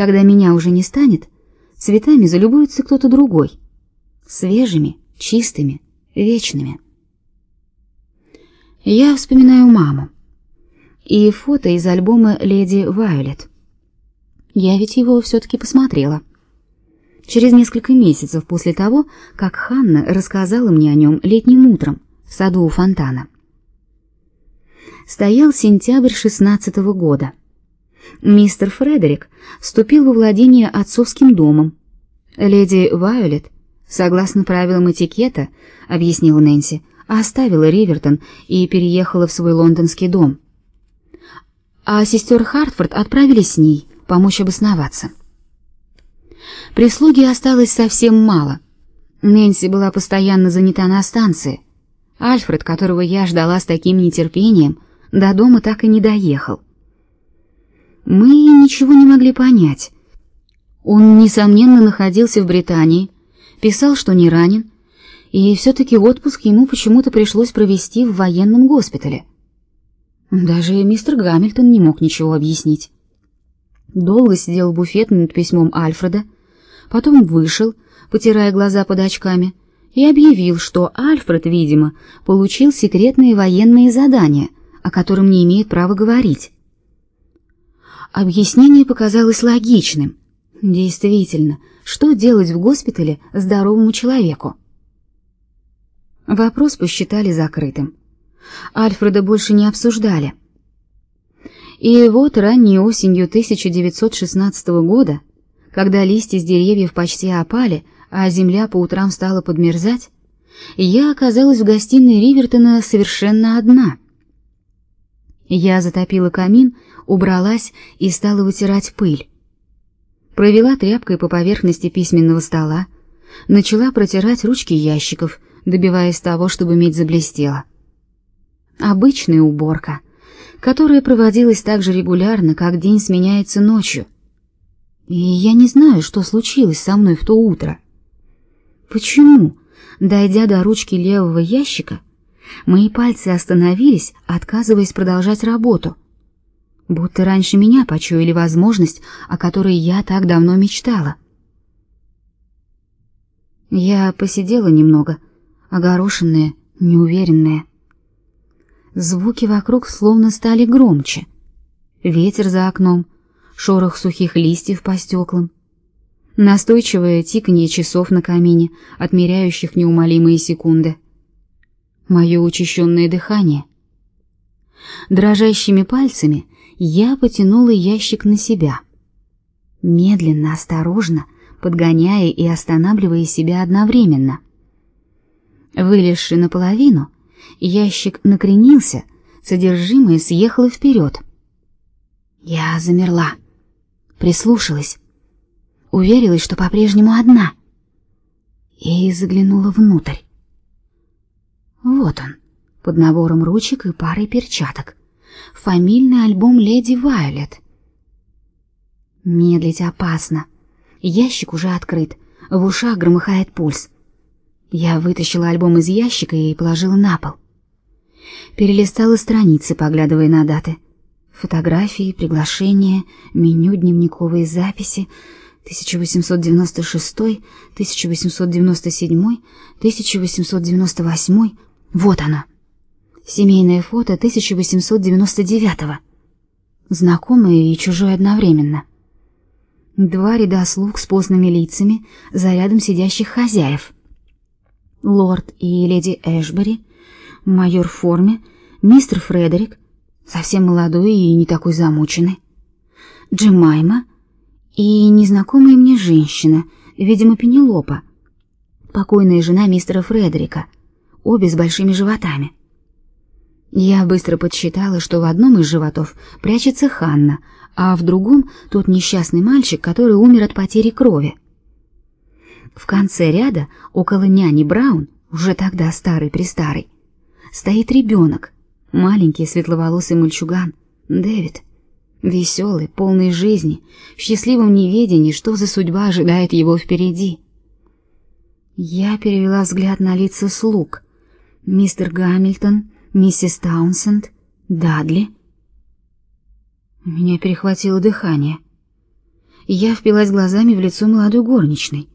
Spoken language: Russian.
Когда меня уже не станет, цветами залюбуется кто-то другой, свежими, чистыми, вечными. Я вспоминаю маму и фото из альбома «Леди Вайолет». Я ведь его все-таки посмотрела. Через несколько месяцев после того, как Ханна рассказала мне о нем летним утром в саду у фонтана. Стоял сентябрь шестнадцатого года. Мистер Фредерик вступил во владение отцовским домом. Леди Вайолет, согласно правилам этикета, объяснила Нэнси, оставила Ривертон и переехала в свой лондонский дом. А сестер Хартфорд отправились с ней помочь обосноваться. Прислуги осталось совсем мало. Нэнси была постоянно занята на станции. Альфред, которого я ждала с таким нетерпением, до дома так и не доехал. Мы ничего не могли понять. Он, несомненно, находился в Британии, писал, что не ранен, и все-таки отпуск ему почему-то пришлось провести в военном госпитале. Даже мистер Гамильтон не мог ничего объяснить. Долго сидел в буфете над письмом Альфреда, потом вышел, потирая глаза под очками, и объявил, что Альфред, видимо, получил секретные военные задания, о котором не имеет права говорить. Объяснение показалось логичным. Действительно, что делать в госпитале здоровому человеку? Вопрос посчитали закрытым. Альфреда больше не обсуждали. И вот ранней осенью 1916 года, когда листья с деревьев почти опали, а земля по утрам стала подмерзать, я оказалась в гостиной Ривертона совершенно одна. Я затопила камин, убралась и стала вытирать пыль. Провела тряпкой по поверхности письменного стола, начала протирать ручки ящиков, добиваясь того, чтобы медь заблестела. Обычная уборка, которая проводилась так же регулярно, как день сменяется ночью. И я не знаю, что случилось со мной в то утро. Почему, дойдя до ручки левого ящика, мои пальцы остановились, отказываясь продолжать работу? Будто раньше меня почуяли возможность, о которой я так давно мечтала. Я посидела немного, огорошенная, неуверенная. Звуки вокруг словно стали громче. Ветер за окном, шорох сухих листьев по стеклам, настойчивое тиканье часов на камине, отмеряющих неумолимые секунды. Мое учащенное дыхание. Дрожащими пальцами я потянула ящик на себя. Медленно, осторожно, подгоняя и останавливая себя одновременно. Вылезши наполовину, Ящик накренился, содержимое съехало вперед. Я замерла, прислушалась, уверилась, что по-прежнему одна, и заглянула внутрь. Вот он, под набором ручек и парой перчаток. Фамильный альбом леди Вайолет. Медлить опасно. Ящик уже открыт, в ушах громыхает пульс. Я вытащила альбом из ящика и положила на пол. Перелистала страницы, поглядывая на даты. Фотографии, приглашения, меню, дневниковые записи 1896, 1897, 1898. Вот оно. Семейное фото 1899. Знакомое и чужое одновременно. Два ряда слуг с постными лицами за рядом сидящих хозяев — лорд и леди Эшбери, майор в форме, мистер Фредерик, совсем молодой и не такой замученный, Джемайма и незнакомая мне женщина, видимо, Пенелопа, покойная жена мистера Фредерика, обе с большими животами. Я быстро подсчитала, что в одном из животов прячется Ханна, а в другом тот несчастный мальчик, который умер от потери крови. В конце ряда, около няни Браун, уже тогда старый-престарый, стоит ребенок, маленький светловолосый мальчуган, Дэвид, веселый, полный жизни, в счастливом неведении, что за судьба ожидает его впереди. Я перевела взгляд на лица слуг. Мистер Гамильтон, миссис Таунсенд, Дадли. Меня перехватило дыхание. Я впилась глазами в лицо молодой горничной.